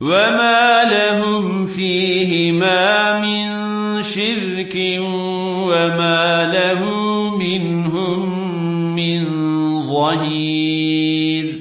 وما لهم فيهما من شرك وما له منهم من ظهير